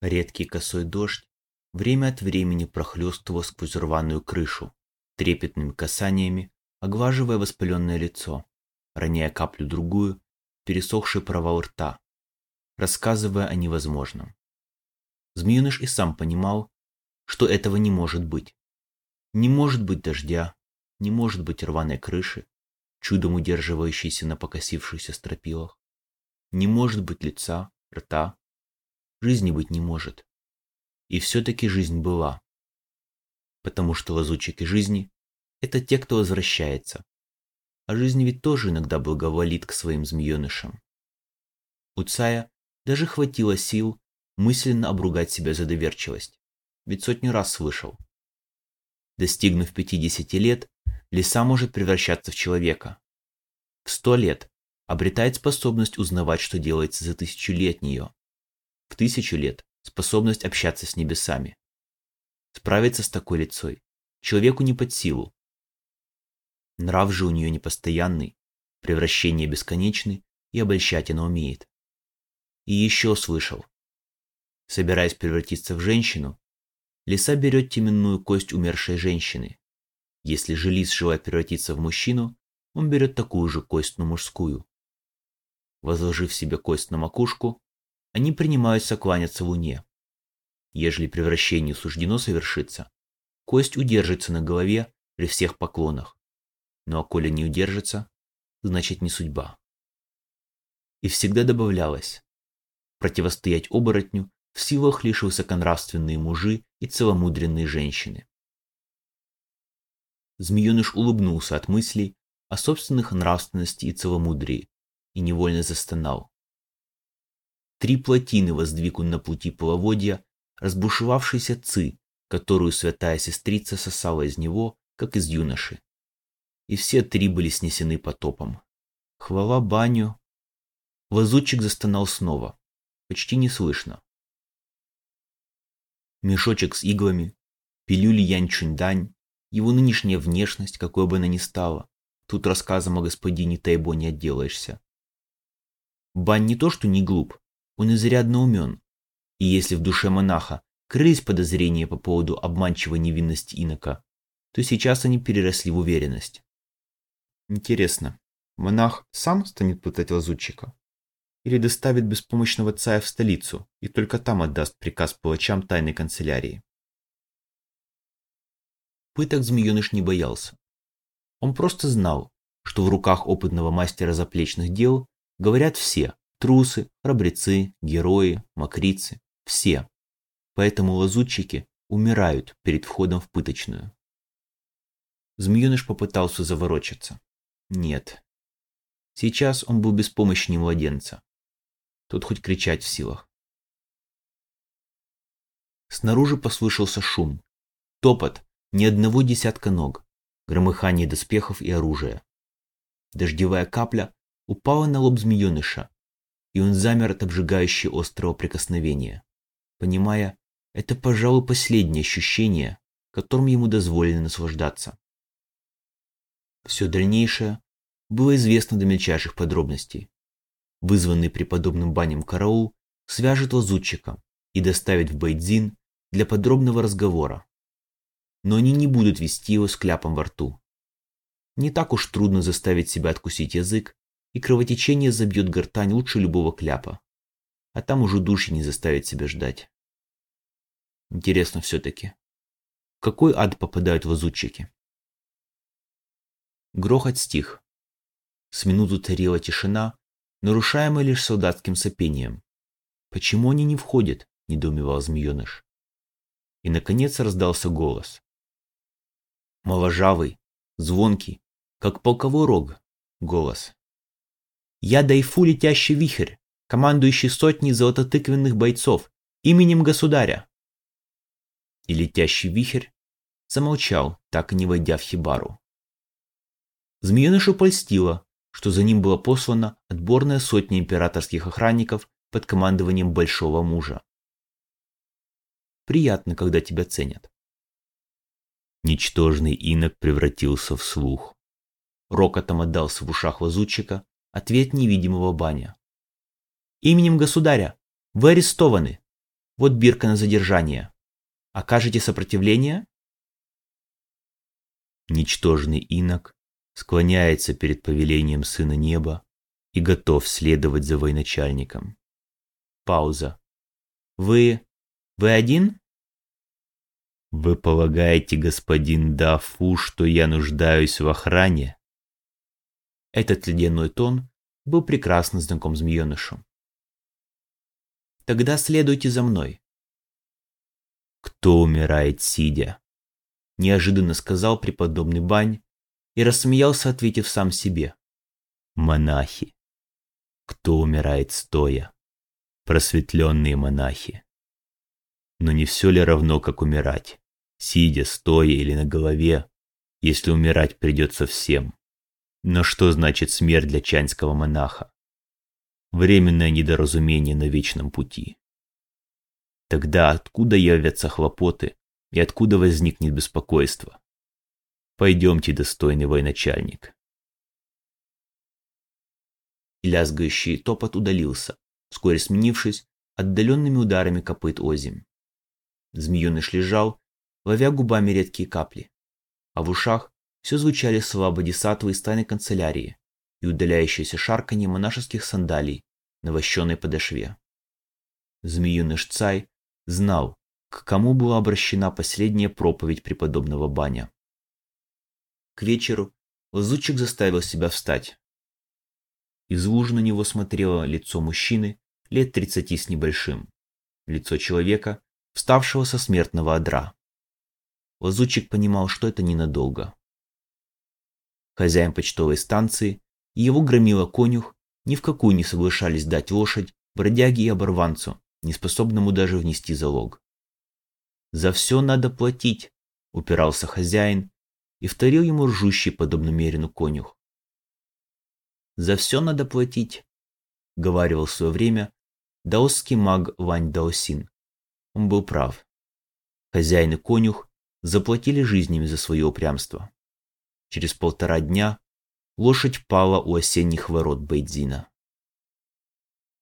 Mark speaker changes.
Speaker 1: Редкий косой дождь время от времени прохлестывал сквозь рваную крышу, трепетными касаниями, оглаживая воспаленное лицо, роняя каплю-другую, пересохший провал рта, рассказывая о невозможном. Змеюныш и сам понимал, что этого не может быть. Не может быть дождя, не может быть рваной крыши, чудом удерживающейся на покосившихся стропилах. Не может быть лица, рта. Жизни быть не может. И все-таки жизнь была. Потому что лазутчики жизни – это те, кто возвращается. А жизнь ведь тоже иногда благоволит к своим змеенышам. У Цая даже хватило сил мысленно обругать себя за доверчивость, ведь сотню раз слышал. Достигнув 50 лет, лиса может превращаться в человека. В 100 лет обретает способность узнавать, что делается за тысячу лет нее. В тысячу лет способность общаться с небесами. Справиться с такой лицой человеку не под силу. Нрав же у нее непостоянный, превращение бесконечны и обольщать она умеет. И еще слышал. Собираясь превратиться в женщину, лиса берет теменную кость умершей женщины. Если же лис желает превратиться в мужчину, он берет такую же кость, но мужскую. Возложив себе кость на макушку, они принимаются кланяться луне. Ежели превращение суждено совершиться, кость удержится на голове при всех поклонах. Ну а коли не удержится, значит не судьба. И всегда добавлялось, противостоять оборотню в силах лишь высоконравственные мужи и целомудренные женщины. Змееныш улыбнулся от мыслей о собственных нравственности и целомудрии и невольно застонал. Три плотины воздвиг он на пути половодья, разбушевавшейся ци, которую святая сестрица сосала из него, как из юноши. И все три были снесены потопом. Хвала баню. Лазутчик застонал снова. Почти не слышно мешочек с иглами, пилюли Янь-Чуньдань, его нынешняя внешность, какой бы она ни стала. Тут рассказом о господине Тайбо не отделаешься. Бань не то что не глуп, он изрядно умен. И если в душе монаха крылись подозрения по поводу обманчивой невинности инока, то сейчас они переросли в уверенность. Интересно, монах сам станет пытать лазутчика? или доставит беспомощного цая в столицу и только там отдаст приказ палачам тайной канцелярии. Пыток змееныш не боялся. Он просто знал, что в руках опытного мастера заплечных дел говорят все – трусы, храбрецы, герои, мокрицы, все. Поэтому лазутчики умирают перед входом в пыточную. Змееныш попытался заворочаться. Нет. Сейчас он был беспомощнее младенца. Тут хоть кричать в силах. Снаружи послышался шум. Топот ни одного десятка ног, громыхание доспехов и оружия. Дождевая капля упала на лоб змееныша, и он замер от обжигающего острого прикосновения, понимая, это, пожалуй, последнее ощущение, которым ему дозволено наслаждаться. Все дальнейшее было известно до мельчайших подробностей вызванный преподобным банем караул, свяжет лазутчика и доставит в Бейдзин для подробного разговора. Но они не будут вести его с кляпом во рту. Не так уж трудно заставить себя откусить язык, и кровотечение забьет гортань лучше любого кляпа. А там уже души не заставит себя ждать. Интересно все-таки, в какой ад попадают лазутчики? Грохот стих. С минуту царила тишина, нарушаемое лишь солдатским сопением. «Почему они не входят?» – недоумевал змееныш. И, наконец, раздался голос. Моложавый, звонкий, как полковой рог, голос. «Я Дайфу летящий вихрь, командующий сотней золототыквенных бойцов, именем государя!» И летящий вихрь замолчал, так и не войдя в хибару. Змеенышу польстило, что за ним была послана отборная сотня императорских охранников под командованием большого мужа. Приятно, когда тебя ценят. Ничтожный инок превратился в слух. Рокотом отдался в ушах лазутчика ответ невидимого баня. «Именем государя! Вы арестованы!» Вот бирка на задержание. Окажете сопротивление? Ничтожный инок склоняется перед повелением Сына Неба и готов следовать за военачальником. Пауза. Вы... вы один? Вы полагаете, господин Дафу, что я нуждаюсь в охране? Этот ледяной тон был прекрасно знаком змеенышу. Тогда следуйте за мной. Кто умирает сидя? Неожиданно сказал преподобный Бань и рассмеялся, ответив сам себе. Монахи. Кто умирает стоя? Просветленные монахи. Но не все ли равно, как умирать? Сидя, стоя или на голове, если умирать придется всем. Но что значит смерть для чанского монаха? временное недоразумение на вечном пути. Тогда откуда явятся хлопоты и откуда возникнет беспокойство? Пойдемте, достойный военачальник. Лязгающий топот удалился, вскоре сменившись отдаленными ударами копыт озим. Змееныш лежал, ловя губами редкие капли, а в ушах все звучали слова бодисатвы из тайной канцелярии, и удаляющееся шарканье монашеских сандалий на вощеной подошве. Змеиныш Цай знал, к кому была обращена последняя проповедь преподобного Баня. К вечеру лазутчик заставил себя встать. Из лужи на него смотрело лицо мужчины лет тридцати с небольшим, лицо человека, вставшего со смертного одра. Лазутчик понимал, что это ненадолго. Хозяин почтовой станции и его громила конюх ни в какую не соглашались дать лошадь бродяге и оборванцу, неспособному даже внести залог. «За все надо платить», — упирался хозяин и вторил ему ржущий, подобно мерину, конюх. «За все надо платить», — говаривал в свое время даосский маг Вань Даосин. Он был прав. Хозяин и конюх заплатили жизнями за свое упрямство. Через полтора дня лошадь пала у осенних ворот Бейдзина.